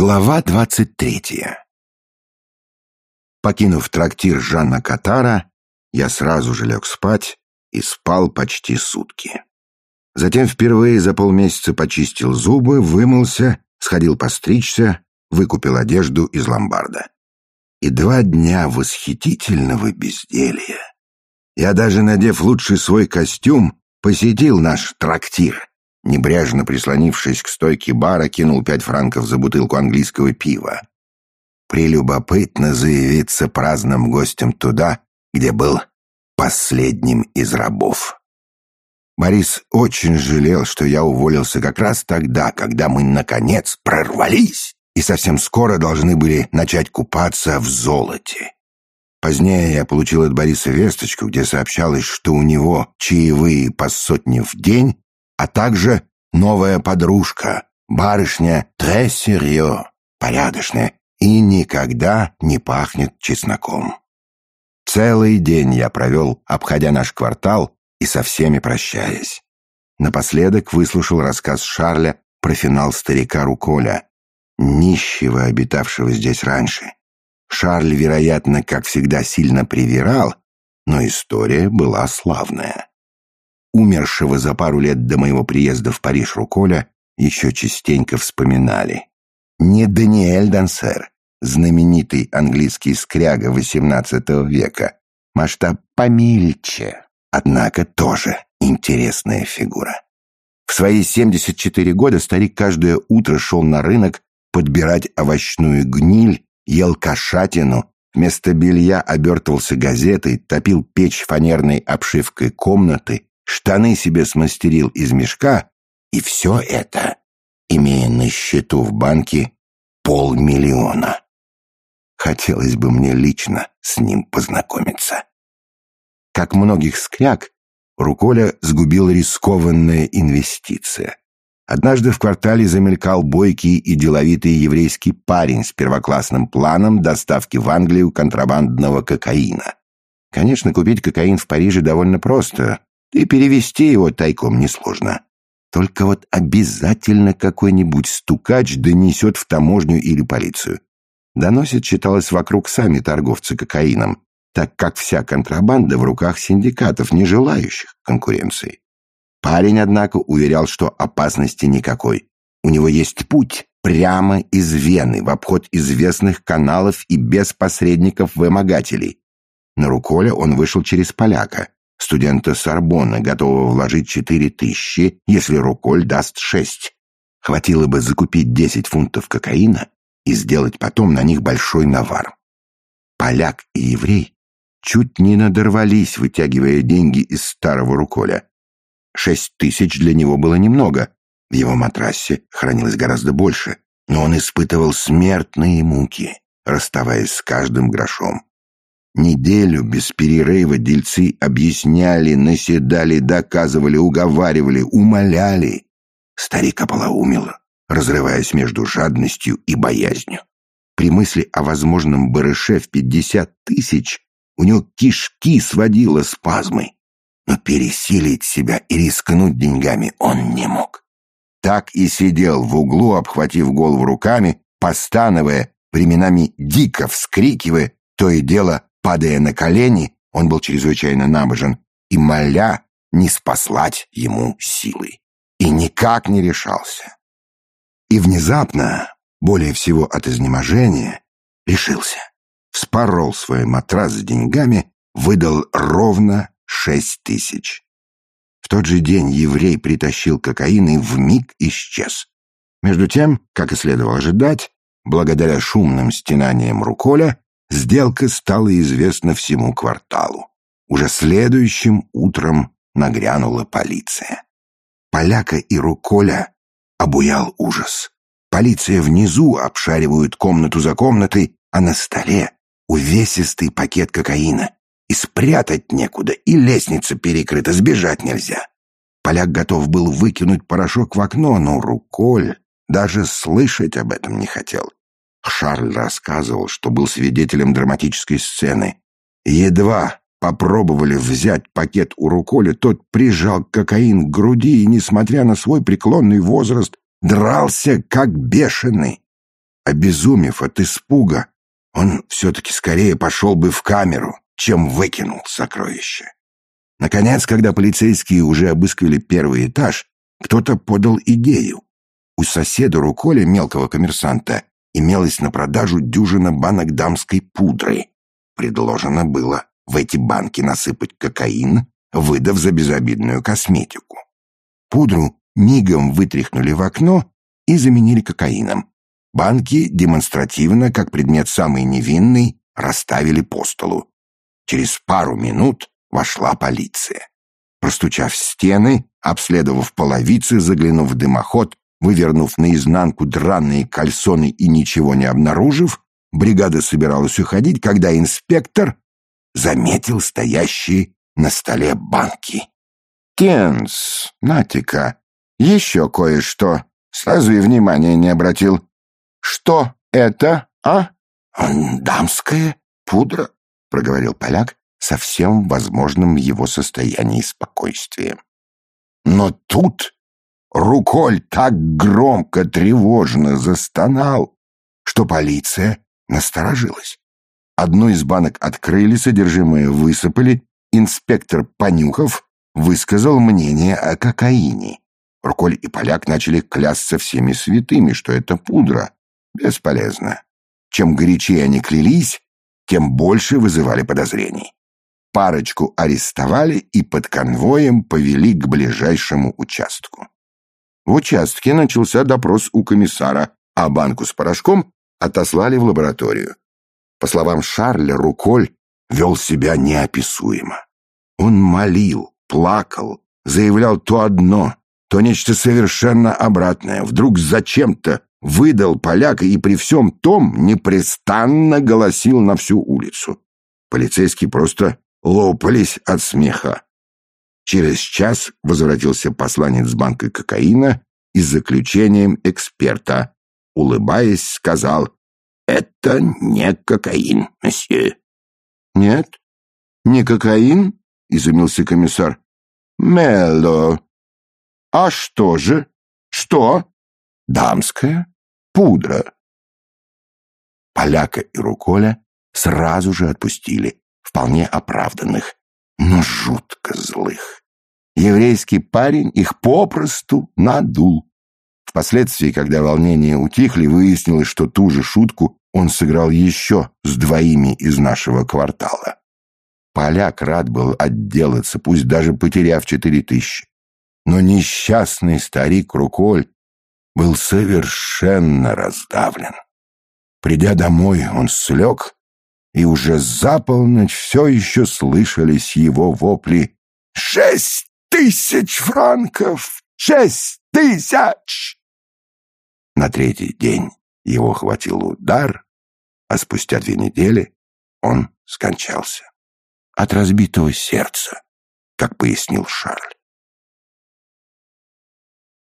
Глава двадцать третья Покинув трактир Жанна Катара, я сразу же лег спать и спал почти сутки. Затем впервые за полмесяца почистил зубы, вымылся, сходил постричься, выкупил одежду из ломбарда. И два дня восхитительного безделья. Я даже, надев лучший свой костюм, посетил наш трактир, Небрежно прислонившись к стойке бара, кинул пять франков за бутылку английского пива. Прелюбопытно заявиться праздным гостем туда, где был последним из рабов. Борис очень жалел, что я уволился как раз тогда, когда мы, наконец, прорвались и совсем скоро должны были начать купаться в золоте. Позднее я получил от Бориса весточку, где сообщалось, что у него чаевые по сотне в день а также новая подружка, барышня Тресерье, порядочная и никогда не пахнет чесноком. Целый день я провел, обходя наш квартал и со всеми прощаясь. Напоследок выслушал рассказ Шарля про финал старика Руколя, нищего, обитавшего здесь раньше. Шарль, вероятно, как всегда, сильно привирал, но история была славная умершего за пару лет до моего приезда в Париж Руколя, еще частенько вспоминали. Не Даниэль Дансер, знаменитый английский скряга XVIII века, масштаб помельче, однако тоже интересная фигура. В свои 74 года старик каждое утро шел на рынок подбирать овощную гниль, ел кошатину, вместо белья обертывался газетой, топил печь фанерной обшивкой комнаты, штаны себе смастерил из мешка, и все это, имея на счету в банке полмиллиона. Хотелось бы мне лично с ним познакомиться. Как многих скряг, Руколя сгубил рискованная инвестиция. Однажды в квартале замелькал бойкий и деловитый еврейский парень с первоклассным планом доставки в Англию контрабандного кокаина. Конечно, купить кокаин в Париже довольно просто, и перевести его тайком несложно. Только вот обязательно какой-нибудь стукач донесет в таможню или полицию. Доносит, считалось, вокруг сами торговцы кокаином, так как вся контрабанда в руках синдикатов, не желающих конкуренции. Парень, однако, уверял, что опасности никакой. У него есть путь прямо из Вены, в обход известных каналов и без посредников-вымогателей. На Руколе он вышел через поляка, студента Сорбонны, готового вложить четыре тысячи, если Руколь даст шесть. Хватило бы закупить десять фунтов кокаина и сделать потом на них большой навар. Поляк и еврей чуть не надорвались, вытягивая деньги из старого Руколя. Шесть тысяч для него было немного. В его матрасе хранилось гораздо больше, но он испытывал смертные муки, расставаясь с каждым грошом. Неделю без перерыва дельцы объясняли, наседали, доказывали, уговаривали, умоляли. Старик ополоумел, разрываясь между жадностью и боязнью. При мысли о возможном барыше в пятьдесят тысяч у него кишки сводило спазмы. Но пересилить себя и рискнуть деньгами он не мог. Так и сидел в углу, обхватив голову руками, постановая, временами дико вскрикивая, то и дело Падая на колени, он был чрезвычайно набожен, и моля не спаслать ему силы. И никак не решался. И внезапно, более всего от изнеможения, решился. Вспорол свой матрас с деньгами, выдал ровно шесть тысяч. В тот же день еврей притащил кокаин и вмиг исчез. Между тем, как и следовало ожидать, благодаря шумным стенаниям Руколя, Сделка стала известна всему кварталу. Уже следующим утром нагрянула полиция. Поляка и Руколя обуял ужас. Полиция внизу обшаривают комнату за комнатой, а на столе увесистый пакет кокаина. И спрятать некуда, и лестница перекрыта, сбежать нельзя. Поляк готов был выкинуть порошок в окно, но Руколь даже слышать об этом не хотел. Шарль рассказывал, что был свидетелем драматической сцены. Едва попробовали взять пакет у Руколи, тот прижал кокаин к груди и, несмотря на свой преклонный возраст, дрался как бешеный. Обезумев от испуга, он все-таки скорее пошел бы в камеру, чем выкинул сокровище. Наконец, когда полицейские уже обыскивали первый этаж, кто-то подал идею. У соседа Руколя, мелкого коммерсанта, имелась на продажу дюжина банок дамской пудры. Предложено было в эти банки насыпать кокаин, выдав за безобидную косметику. Пудру мигом вытряхнули в окно и заменили кокаином. Банки демонстративно, как предмет самый невинный, расставили по столу. Через пару минут вошла полиция. Простучав стены, обследовав половицы, заглянув в дымоход, вывернув наизнанку драные кальсоны и ничего не обнаружив, бригада собиралась уходить, когда инспектор заметил стоящие на столе банки. «Тенс, Натика, еще кое-что. Сразу и внимания не обратил. Что это, а?» «Дамская пудра», — проговорил поляк со всем возможным в его состоянии спокойствием. Но тут Руколь так громко, тревожно застонал, что полиция насторожилась. Одну из банок открыли, содержимое высыпали, инспектор Понюхов высказал мнение о кокаине. Руколь и поляк начали клясться всеми святыми, что это пудра. Бесполезно. Чем горячее они клялись, тем больше вызывали подозрений. Парочку арестовали и под конвоем повели к ближайшему участку. В участке начался допрос у комиссара, а банку с порошком отослали в лабораторию. По словам Шарля, Руколь вел себя неописуемо. Он молил, плакал, заявлял то одно, то нечто совершенно обратное. Вдруг зачем-то выдал поляка и при всем том непрестанно голосил на всю улицу. Полицейские просто лопались от смеха. Через час возвратился посланец с банкой кокаина и с заключением эксперта. Улыбаясь, сказал «Это не кокаин, месье». «Нет, не кокаин?» — изумился комиссар. «Мело». «А что же? Что?» «Дамская пудра». Поляка и Руколя сразу же отпустили, вполне оправданных, но жутко злых. Еврейский парень их попросту надул. Впоследствии, когда волнения утихли, выяснилось, что ту же шутку он сыграл еще с двоими из нашего квартала. Поляк рад был отделаться, пусть даже потеряв четыре тысячи. Но несчастный старик Руколь был совершенно раздавлен. Придя домой, он слег и уже за полночь все еще слышались его вопли «Шесть тысяч франков! Шесть тысяч!» На третий день его хватил удар, а спустя две недели он скончался. От разбитого сердца, как пояснил Шарль.